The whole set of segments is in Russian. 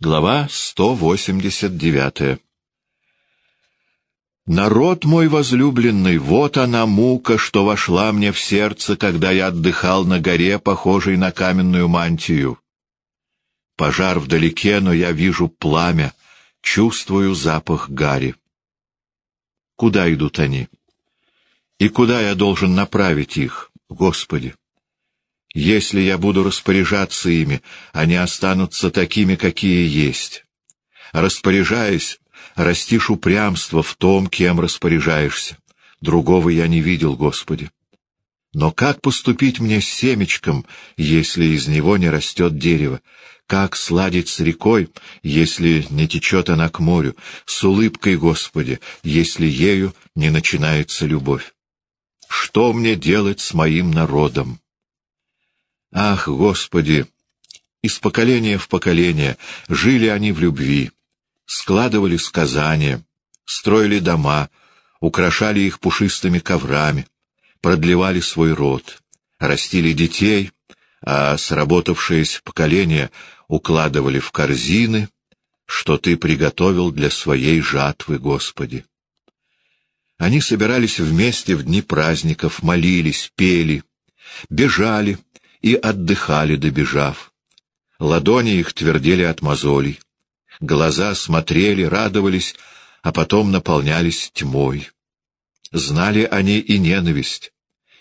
Глава 189 Народ мой возлюбленный, вот она мука, что вошла мне в сердце, когда я отдыхал на горе, похожей на каменную мантию. Пожар вдалеке, но я вижу пламя, чувствую запах гари. Куда идут они? И куда я должен направить их, Господи? Если я буду распоряжаться ими, они останутся такими, какие есть. Распоряжаясь, растишь упрямство в том, кем распоряжаешься. Другого я не видел, Господи. Но как поступить мне с семечком, если из него не растет дерево? Как сладить с рекой, если не течет она к морю? С улыбкой, Господи, если ею не начинается любовь? Что мне делать с моим народом? Ах, Господи! Из поколения в поколение жили они в любви складывали сказания, строили дома, украшали их пушистыми коврами, продлевали свой род, растили детей, а сработавшееся поколение укладывали в корзины, что Ты приготовил для своей жатвы, Господи. Они собирались вместе в дни праздников, молились, пели, бежали и отдыхали, добежав. Ладони их твердели от мозолей. Глаза смотрели, радовались, а потом наполнялись тьмой. Знали они и ненависть,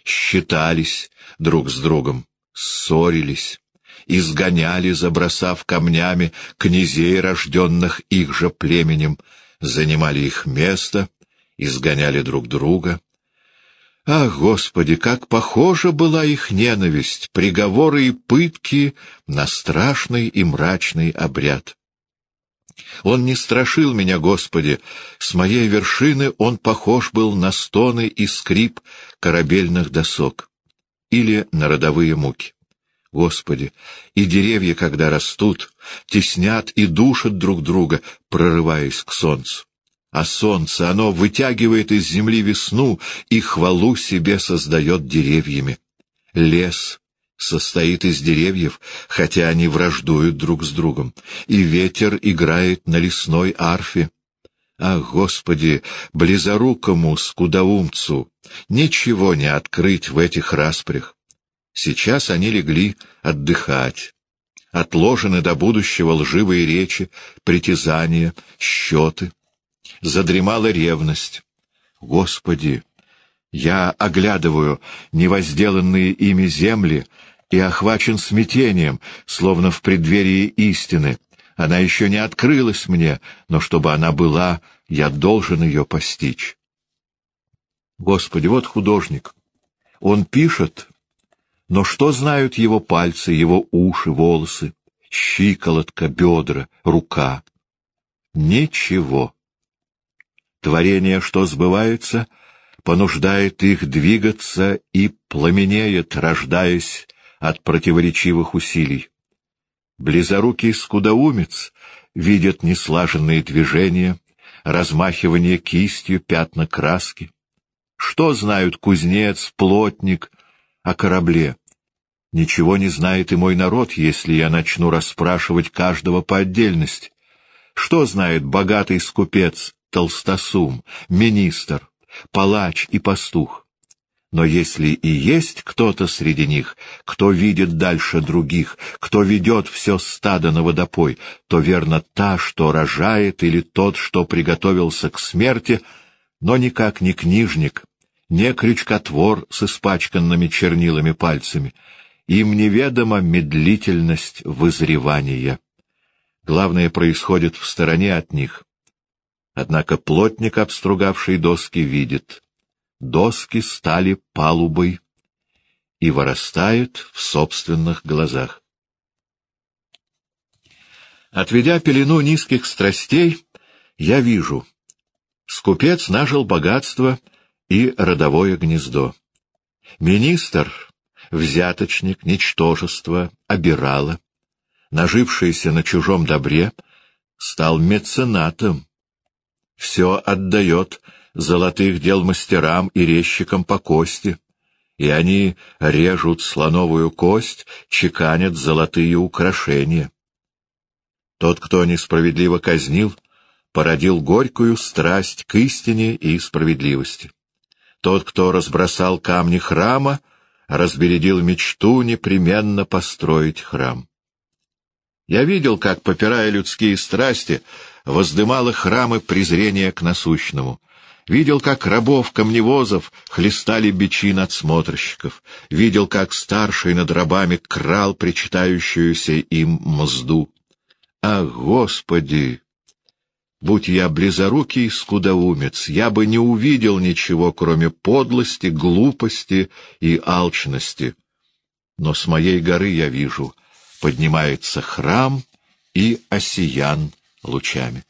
считались друг с другом, ссорились, изгоняли, забросав камнями князей, рожденных их же племенем, занимали их место, изгоняли друг друга. Ах, Господи, как похожа была их ненависть, приговоры и пытки на страшный и мрачный обряд! Он не страшил меня, Господи, с моей вершины он похож был на стоны и скрип корабельных досок или на родовые муки. Господи, и деревья, когда растут, теснят и душат друг друга, прорываясь к солнцу. А солнце, оно вытягивает из земли весну и хвалу себе создает деревьями. Лес состоит из деревьев, хотя они враждуют друг с другом, и ветер играет на лесной арфе. Ах, Господи, близорукому скудоумцу, ничего не открыть в этих распрях. Сейчас они легли отдыхать. Отложены до будущего лживые речи, притязания, счеты. Задремала ревность. Господи, я оглядываю невозделанные ими земли и охвачен смятением, словно в преддверии истины. Она еще не открылась мне, но чтобы она была, я должен ее постичь. Господи, вот художник. Он пишет, но что знают его пальцы, его уши, волосы, щиколотка, бедра, рука? Ничего. Творение, что сбывается, понуждает их двигаться и пламенеет, рождаясь от противоречивых усилий. Близорукий скудоумец видит неслаженные движения, размахивание кистью, пятна краски. Что знают кузнец, плотник о корабле? Ничего не знает и мой народ, если я начну расспрашивать каждого по отдельности. Что знает богатый скупец, толстосум, министр, палач и пастух. Но если и есть кто-то среди них, кто видит дальше других, кто ведет все стадо на водопой, то верно та, что рожает, или тот, что приготовился к смерти, но никак не книжник, не крючкотвор с испачканными чернилами пальцами. Им неведома медлительность вызревания. Главное происходит в стороне от них. Однако плотник, обстругавший доски, видит. Доски стали палубой и вырастают в собственных глазах. Отведя пелену низких страстей, я вижу. Скупец нажил богатство и родовое гнездо. Министр, взяточник, ничтожество, обирало, нажившийся на чужом добре, стал меценатом, все отдает золотых дел мастерам и резчикам по кости, и они режут слоновую кость, чеканят золотые украшения. Тот, кто несправедливо казнил, породил горькую страсть к истине и справедливости. Тот, кто разбросал камни храма, разбередил мечту непременно построить храм. Я видел, как, попирая людские страсти, воздымало храмы презрения к насущному. Видел, как рабов-камневозов хлестали бичи надсмотрщиков. Видел, как старший над рабами крал причитающуюся им мзду. Ах, Господи! Будь я близорукий скудоумец, я бы не увидел ничего, кроме подлости, глупости и алчности. Но с моей горы я вижу, поднимается храм и осиян лучами.